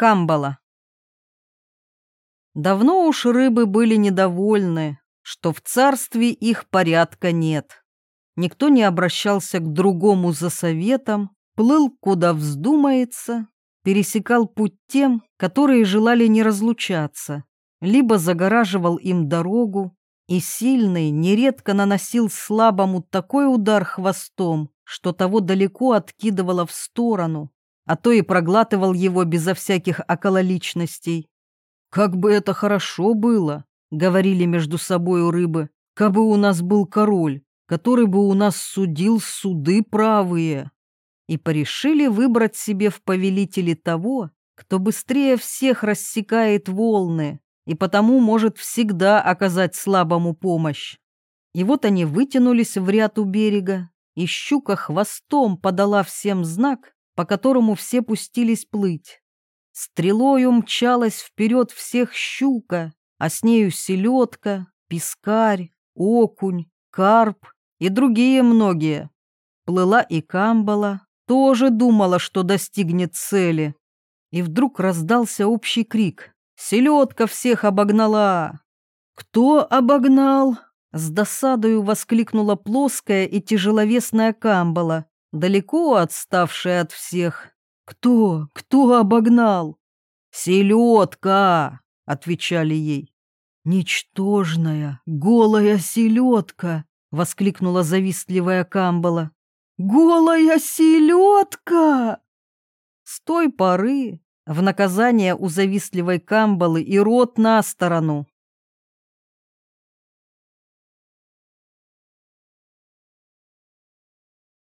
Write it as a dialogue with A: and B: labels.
A: Камбала. Давно уж рыбы были недовольны, что в царстве их порядка нет. Никто не обращался к другому за советом, плыл куда вздумается, пересекал путь тем, которые желали не разлучаться, либо загораживал им дорогу, и сильный нередко наносил слабому такой удар хвостом, что того далеко откидывало в сторону, а то и проглатывал его безо всяких окололичностей. «Как бы это хорошо было!» — говорили между собою рыбы. «Кабы у нас был король, который бы у нас судил суды правые!» И порешили выбрать себе в повелители того, кто быстрее всех рассекает волны и потому может всегда оказать слабому помощь. И вот они вытянулись в ряд у берега, и щука хвостом подала всем знак, по которому все пустились плыть. Стрелою мчалась вперед всех щука, а с нею селедка, пескарь, окунь, карп и другие многие. Плыла и камбала, тоже думала, что достигнет цели. И вдруг раздался общий крик. «Селедка всех обогнала!» «Кто обогнал?» С досадою воскликнула плоская и тяжеловесная камбала, далеко отставшая от всех. «Кто? Кто обогнал?» «Селедка!» — отвечали ей. «Ничтожная, голая селедка!» — воскликнула завистливая камбала. «Голая селедка!» С той поры в наказание у завистливой камбалы и рот на сторону,